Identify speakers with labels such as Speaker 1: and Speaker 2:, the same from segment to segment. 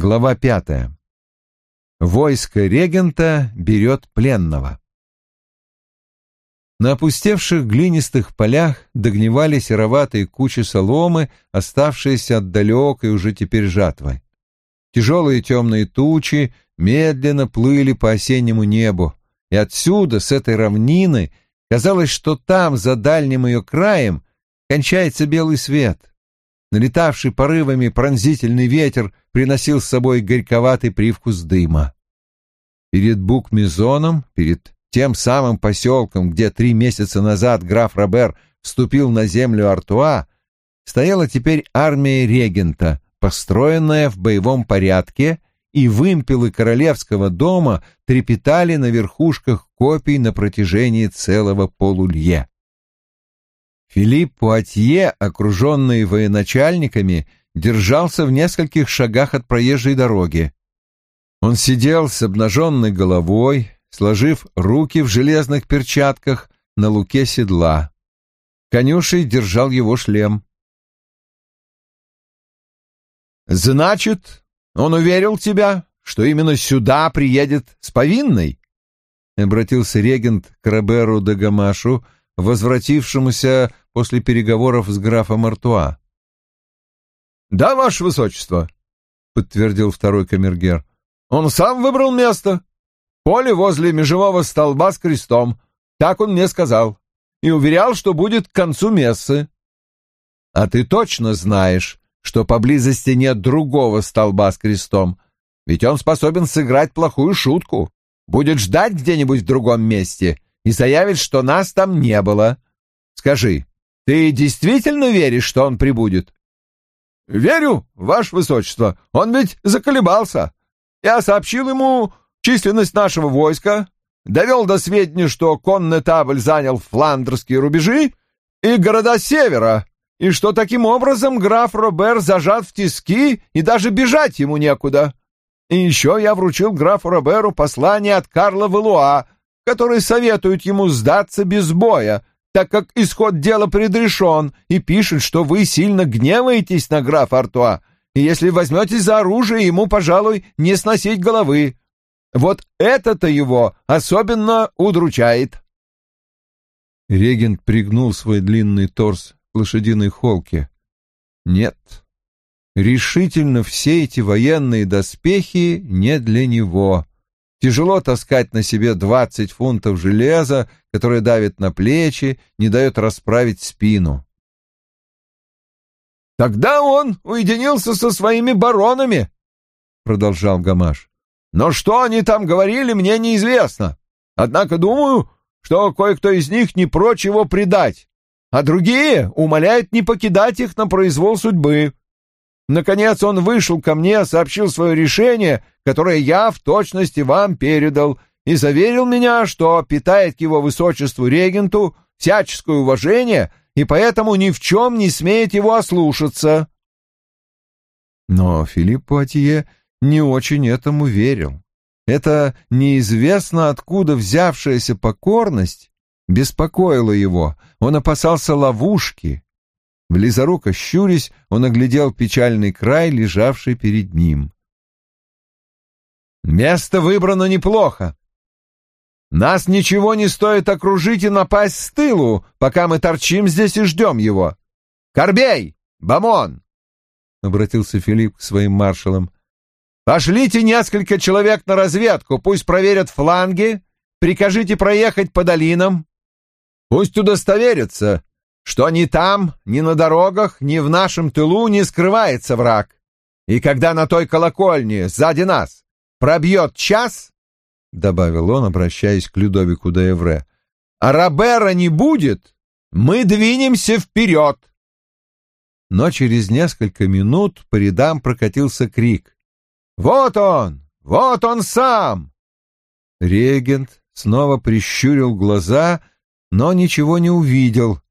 Speaker 1: Глава пятая. Войско регента берет пленного. На опустевших глинистых полях догнивали сероватые кучи соломы, оставшиеся от далекой уже теперь жатвы. Тяжелые темные тучи медленно плыли по осеннему небу, и отсюда, с этой равнины, казалось, что там, за дальним ее краем, кончается белый свет. Налетавший порывами пронзительный ветер приносил с собой горьковатый привкус дыма. Перед Букмизоном, перед тем самым поселком, где три месяца назад граф Робер вступил на землю Артуа, стояла теперь армия регента, построенная в боевом порядке, и вымпелы королевского дома трепетали на верхушках копий на протяжении целого полулье. Филипп Пуатье, окруженный военачальниками, держался в нескольких шагах от проезжей дороги. Он сидел с обнаженной головой, сложив руки в железных перчатках на луке седла. Конюшей держал его шлем. «Значит, он уверил тебя, что именно сюда приедет с повинной?» — обратился регент к Роберу де Гамашу, возвратившемуся после переговоров с графом Артуа. «Да, ваше высочество», — подтвердил второй камергер. «Он сам выбрал место. Поле возле межевого столба с крестом. Так он мне сказал. И уверял, что будет к концу мессы». «А ты точно знаешь, что поблизости нет другого столба с крестом? Ведь он способен сыграть плохую шутку. Будет ждать где-нибудь в другом месте и заявит, что нас там не было. Скажи, ты действительно веришь, что он прибудет? Верю, ваше высочество. Он ведь заколебался. Я сообщил ему численность нашего войска, довел до сведения, что коннетабль занял фландерские рубежи и города севера, и что таким образом граф Робер зажат в тиски и даже бежать ему некуда. И еще я вручил графу Роберу послание от Карла Валуа, который советует ему сдаться без боя, так как исход дела предрешен, и пишет, что вы сильно гневаетесь на графа Артуа, и если возьметесь за оружие, ему, пожалуй, не сносить головы. Вот это-то его особенно удручает. Регент пригнул свой длинный торс к лошадиной холке. Нет, решительно все эти военные доспехи не для него. Тяжело таскать на себе двадцать фунтов железа, которое давит на плечи, не дает расправить спину. «Тогда он уединился со своими баронами», — продолжал Гамаш. «Но что они там говорили, мне неизвестно. Однако думаю, что кое-кто из них не прочь его предать, а другие умоляют не покидать их на произвол судьбы. Наконец он вышел ко мне, сообщил свое решение, которое я в точности вам передал, и заверил меня, что питает к его высочеству регенту всяческое уважение и поэтому ни в чем не смеет его ослушаться. Но Филипп Пуатье не очень этому верил. Эта неизвестно откуда взявшаяся покорность беспокоила его. Он опасался ловушки, Близоруко щурясь, он оглядел печальный край, лежавший перед ним. «Место выбрано неплохо. Нас ничего не стоит окружить и напасть с тылу, пока мы торчим здесь и ждем его. Корбей! Бамон!» — обратился Филипп к своим маршалам. «Пошлите несколько человек на разведку, пусть проверят фланги, прикажите проехать по долинам. Пусть удостоверятся, что ни там, ни на дорогах, ни в нашем тылу не скрывается враг. И когда на той колокольне сзади нас пробьет час, — добавил он, обращаясь к Людовику де Эвре, — а Робера не будет, мы двинемся вперед. Но через несколько минут по рядам прокатился крик. «Вот он! Вот он сам!» Регент снова прищурил глаза, но ничего не увидел.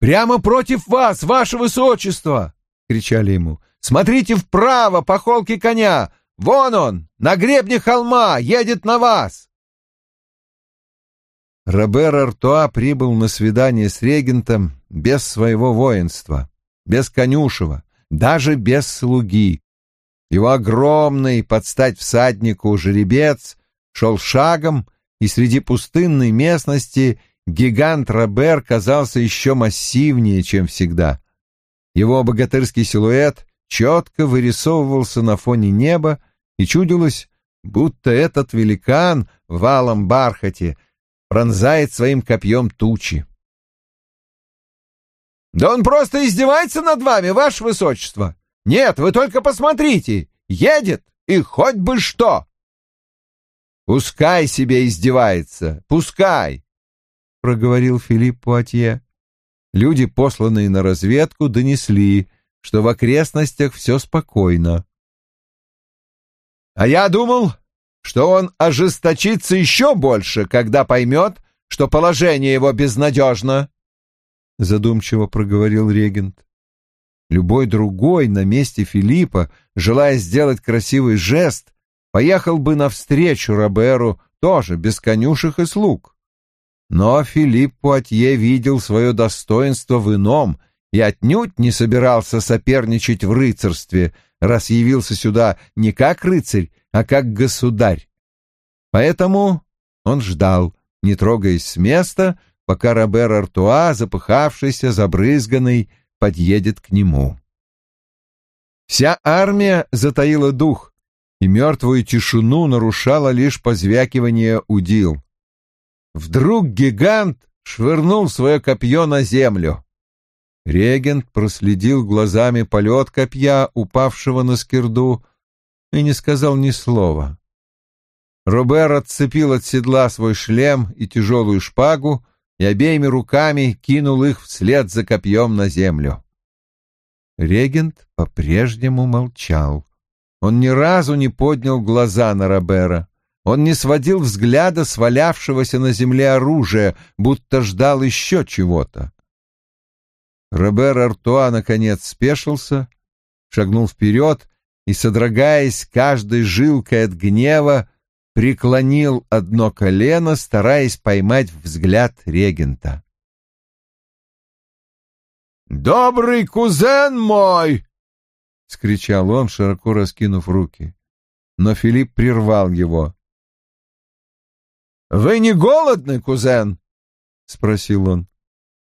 Speaker 1: «Прямо против вас, ваше высочество!» — кричали ему. «Смотрите вправо по холке коня! Вон он, на гребне холма, едет на вас!» Робер Артуа прибыл на свидание с регентом без своего воинства, без конюшева, даже без слуги. Его огромный, под стать всаднику, жеребец шел шагом, и среди пустынной местности гигант Робер казался еще массивнее, чем всегда. Его богатырский силуэт четко вырисовывался на фоне неба, и чудилось, будто этот великан в валом бархате пронзает своим копьем тучи. «Да он просто издевается над вами, ваше высочество! Нет, вы только посмотрите! Едет, и хоть бы что!» «Пускай себе издевается, пускай!» — проговорил Филипп Пуатье. Люди, посланные на разведку, донесли, что в окрестностях все спокойно. «А я думал, что он ожесточится еще больше, когда поймет, что положение его безнадежно», — задумчиво проговорил регент. Любой другой на месте Филиппа, желая сделать красивый жест, поехал бы навстречу Роберу тоже без конюшек и слуг. Но Филипп Пуатье видел свое достоинство в ином и отнюдь не собирался соперничать в рыцарстве, раз явился сюда не как рыцарь, а как государь. Поэтому он ждал, не трогаясь с места, пока Робер Артуа, запыхавшийся, забрызганный, подъедет к нему. Вся армия затаила дух, и мертвую тишину нарушало лишь позвякивание удил. Вдруг гигант швырнул свое копье на землю. Регент проследил глазами полет копья, упавшего на скирду, и не сказал ни слова. Робер отцепил от седла свой шлем и тяжелую шпагу и обеими руками кинул их вслед за копьем на землю. Регент по-прежнему молчал. Он ни разу не поднял глаза на Робера. Он не сводил взгляда с валявшегося на земле оружия, будто ждал еще чего-то. Робер Артуа, наконец, спешился, шагнул вперед и, содрогаясь каждой жилкой от гнева, преклонил одно колено, стараясь поймать взгляд регента. «Добрый кузен мой!» — скричал он, широко раскинув руки. Но Филипп прервал его. «Вы не голодны, кузен?» — спросил он.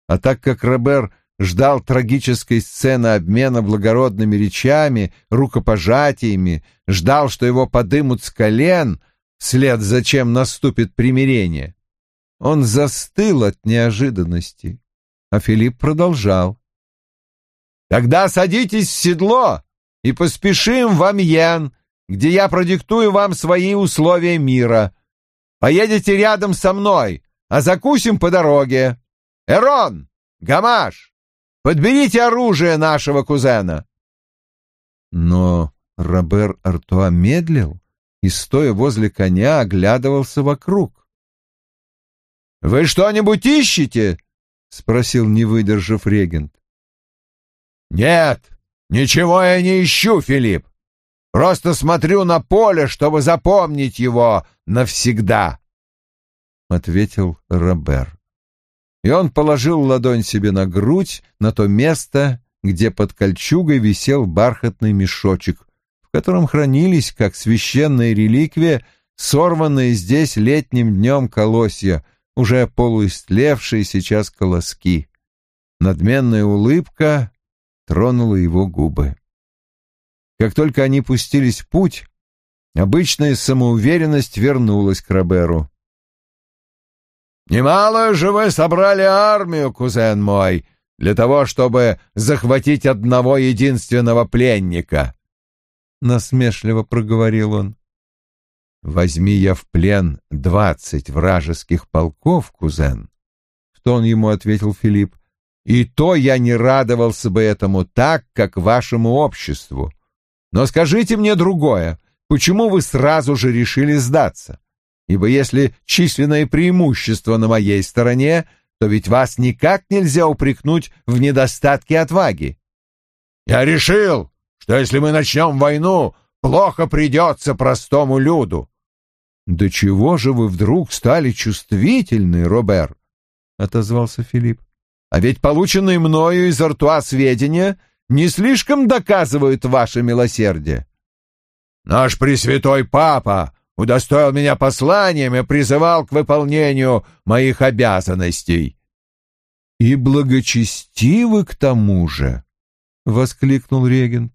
Speaker 1: А так как Робер ждал трагической сцены обмена благородными речами, рукопожатиями, ждал, что его подымут с колен, вслед за чем наступит примирение. Он застыл от неожиданности, а Филипп продолжал. «Тогда садитесь в седло и поспешим в Амьен, где я продиктую вам свои условия мира. Поедете рядом со мной, а закусим по дороге. Эрон, Гамаш, Подберите оружие нашего кузена!» Но Робер Артуа медлил и, стоя возле коня, оглядывался вокруг. «Вы что-нибудь ищете?» — спросил, не выдержав регент. «Нет, ничего я не ищу, Филипп. Просто смотрю на поле, чтобы запомнить его навсегда», — ответил Робер и он положил ладонь себе на грудь, на то место, где под кольчугой висел бархатный мешочек, в котором хранились, как священная реликвия, сорванные здесь летним днем колосья, уже полуистлевшие сейчас колоски. Надменная улыбка тронула его губы. Как только они пустились в путь, обычная самоуверенность вернулась к Роберу. Немало же вы собрали армию, кузен мой, для того, чтобы захватить одного единственного пленника. Насмешливо проговорил он. Возьми я в плен двадцать вражеских полков, кузен, в тон ему ответил Филипп. И то я не радовался бы этому так, как вашему обществу. Но скажите мне другое. Почему вы сразу же решили сдаться? ибо если численное преимущество на моей стороне, то ведь вас никак нельзя упрекнуть в недостатке отваги. Я решил, что если мы начнем войну, плохо придется простому люду. Да чего же вы вдруг стали чувствительны, Робер? отозвался Филипп. А ведь полученные мною из Артуа сведения не слишком доказывают ваше милосердие. Наш Пресвятой Папа удостоил меня посланием и призывал к выполнению моих обязанностей».
Speaker 2: «И благочестивы к тому же», — воскликнул регент.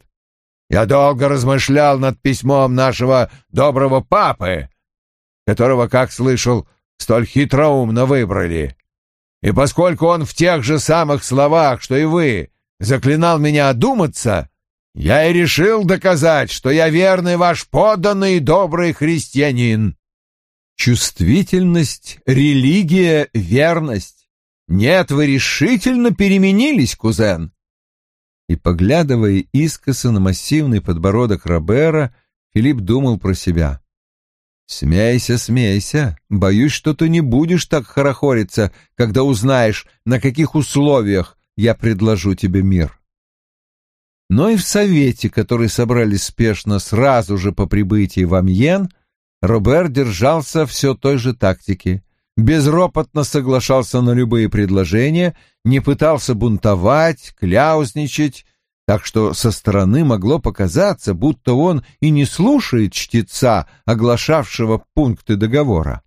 Speaker 1: «Я долго размышлял над письмом нашего доброго папы, которого, как слышал, столь хитроумно выбрали. И поскольку он в тех же самых словах, что и вы, заклинал меня одуматься, я и решил доказать, что я верный ваш подданный добрый христианин.
Speaker 2: Чувствительность, религия, верность. Нет, вы решительно переменились, кузен. И, поглядывая искоса на массивный подбородок Робера, Филипп думал про себя. «Смейся, смейся. Боюсь, что ты не будешь так хорохориться, когда узнаешь, на каких условиях я предложу тебе мир». Но и в совете, который собрали спешно сразу же по прибытии в Амьен, Робер держался все той же тактики. Безропотно соглашался на любые предложения, не пытался бунтовать, кляузничать, так что со стороны могло показаться, будто он и не слушает чтеца, оглашавшего пункты договора.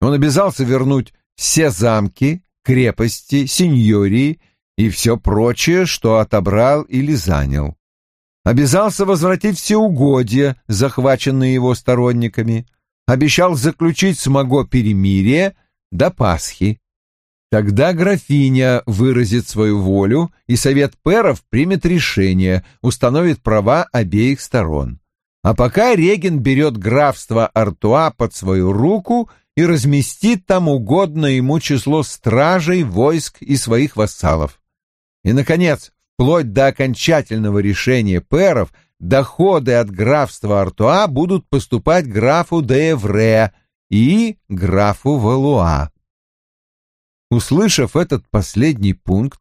Speaker 2: Он обязался вернуть все замки, крепости, сеньории и все прочее, что отобрал или занял. Обязался возвратить все угодья, захваченные его сторонниками, обещал заключить с Маго перемирие до Пасхи. Тогда графиня выразит свою волю, и совет пэров примет решение, установит права обеих сторон. А пока Реген берет графство Артуа под свою руку и разместит там угодно ему число стражей, войск и своих вассалов. И, наконец, вплоть до окончательного решения пэров, доходы от графства Артуа будут поступать графу де Эвре и графу Валуа. Услышав этот последний пункт,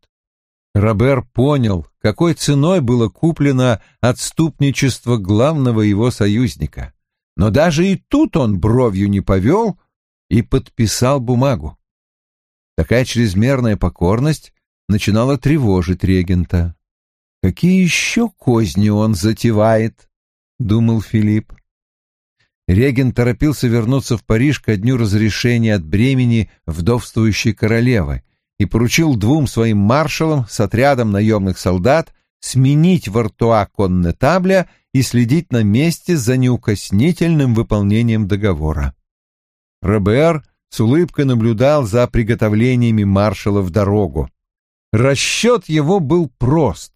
Speaker 2: Робер понял, какой ценой было куплено отступничество главного его союзника. Но даже и тут он бровью не повел и подписал бумагу. Такая чрезмерная покорность начинала тревожить регента. «Какие еще козни он затевает?» — думал Филипп. Регент торопился вернуться в Париж ко дню разрешения от бремени вдовствующей королевы и поручил двум своим маршалам с отрядом наемных солдат сменить в Артуа коннетабля и следить на месте за неукоснительным выполнением договора. Робер с улыбкой наблюдал за приготовлениями маршала в дорогу. Расчет его был прост.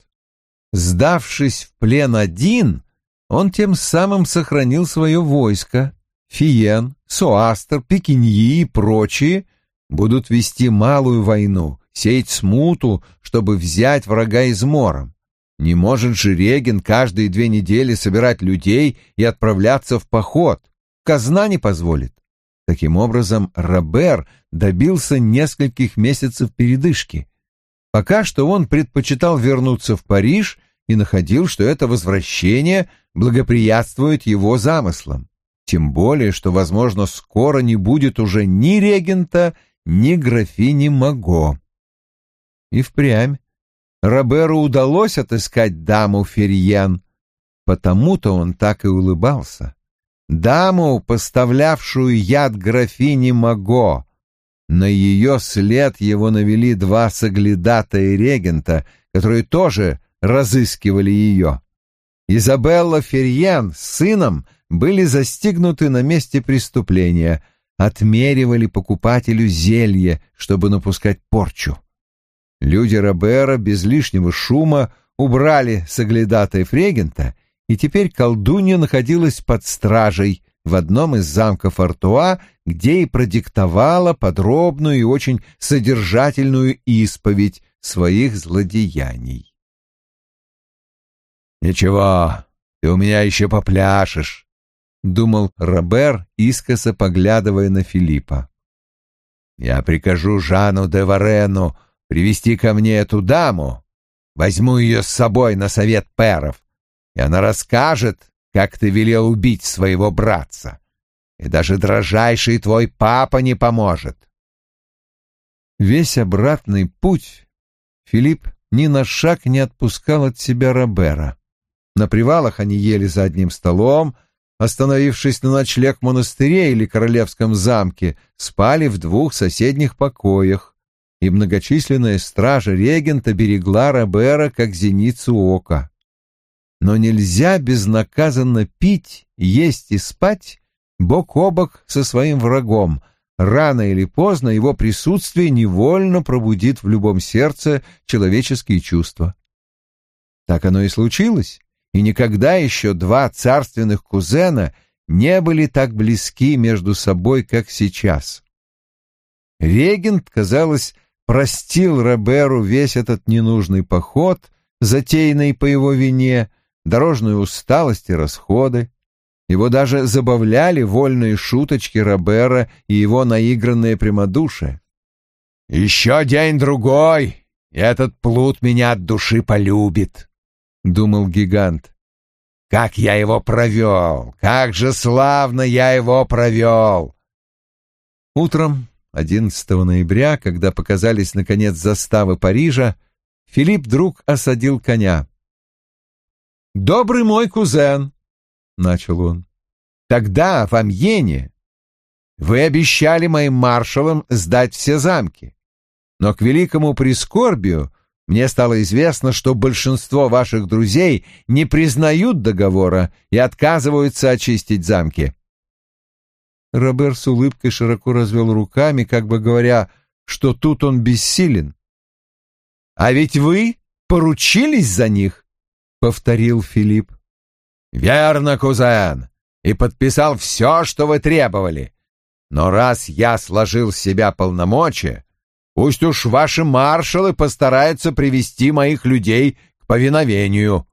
Speaker 2: Сдавшись в плен один, он тем самым сохранил свое войско. Фиен, Суастер, Пекиньи и прочие будут вести малую войну, сеять смуту, чтобы взять врага измором. Не может же Реген каждые две недели собирать людей и отправляться в поход. Казна не позволит. Таким образом, Робер добился нескольких месяцев передышки. Пока что он предпочитал вернуться в Париж и находил, что это возвращение благоприятствует его замыслам. Тем более, что, возможно, скоро не будет уже ни регента, ни графини Маго. И впрямь Роберу удалось отыскать даму Ферьен, потому-то он так и улыбался. Даму, поставлявшую яд графини Маго, на ее след его навели два соглядатая регента, которые тоже разыскивали ее. Изабелла Ферьян с сыном были застигнуты на месте преступления, отмеривали покупателю зелье, чтобы напускать порчу. Люди Робера без лишнего шума убрали соглядатаев регента, и теперь колдунья находилась под стражей в одном из замков Артуа, где и продиктовала подробную и очень содержательную исповедь своих злодеяний. «Ничего, ты у меня еще попляшешь», — думал Робер, искоса поглядывая на Филиппа. «Я прикажу Жану де Варену привести ко мне эту даму, возьму ее с собой на совет перов, и она расскажет, как ты велел убить своего братца, и даже дрожайший твой папа не поможет. Весь обратный путь Филипп ни на шаг не отпускал от себя Робера. На привалах они ели за одним столом, остановившись на ночлег в монастыре или королевском замке, спали в двух соседних покоях, и многочисленная стража регента берегла Робера как зеницу ока. Но нельзя безнаказанно пить, есть и спать бок о бок со своим врагом. Рано или поздно его присутствие невольно пробудит в любом сердце человеческие чувства. Так оно и случилось, и никогда еще два царственных кузена не были так близки между собой, как сейчас. Регент, казалось, простил Роберу весь этот ненужный поход, затеянный по его вине, дорожную усталость и расходы. Его даже забавляли вольные шуточки Робера и его наигранное прямодушие. «Еще день-другой, этот плут меня от души полюбит», — думал гигант. «Как я его провел! Как же славно я его провел!» Утром 11 ноября, когда показались, наконец, заставы Парижа, Филипп вдруг осадил коня. «Добрый мой кузен», — начал он, — «тогда в Амьене вы обещали моим маршалам сдать все замки, но к великому прискорбию мне стало известно, что большинство ваших друзей не признают договора и отказываются очистить замки. Робер с улыбкой широко развел руками, как бы говоря, что тут он бессилен. «А ведь вы поручились за них», — повторил Филипп. «Верно, кузен, и подписал все, что вы требовали. Но раз я сложил с себя полномочия, пусть уж ваши маршалы постараются привести моих людей к повиновению».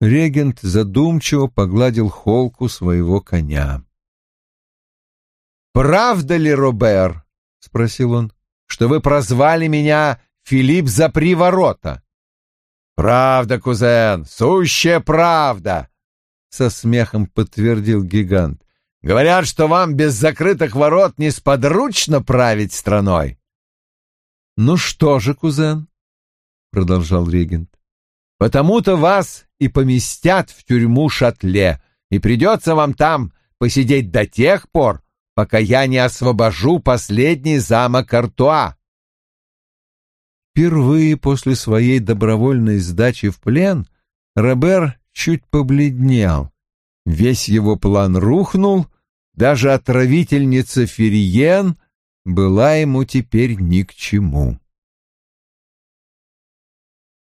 Speaker 2: Регент задумчиво погладил холку своего коня. «Правда ли, Робер, — спросил он, — что вы прозвали меня Филипп за приворота?» «Правда, кузен, сущая правда!» — со смехом подтвердил гигант. «Говорят, что вам без закрытых ворот несподручно править страной». «Ну что же, кузен?» — продолжал регент. «Потому-то вас и поместят в тюрьму Шатле, и придется вам там посидеть до тех пор, пока я не освобожу последний замок Артуа. Впервые после своей добровольной сдачи в плен Робер чуть побледнел. Весь его план рухнул, даже отравительница Фериен была ему теперь ни к чему.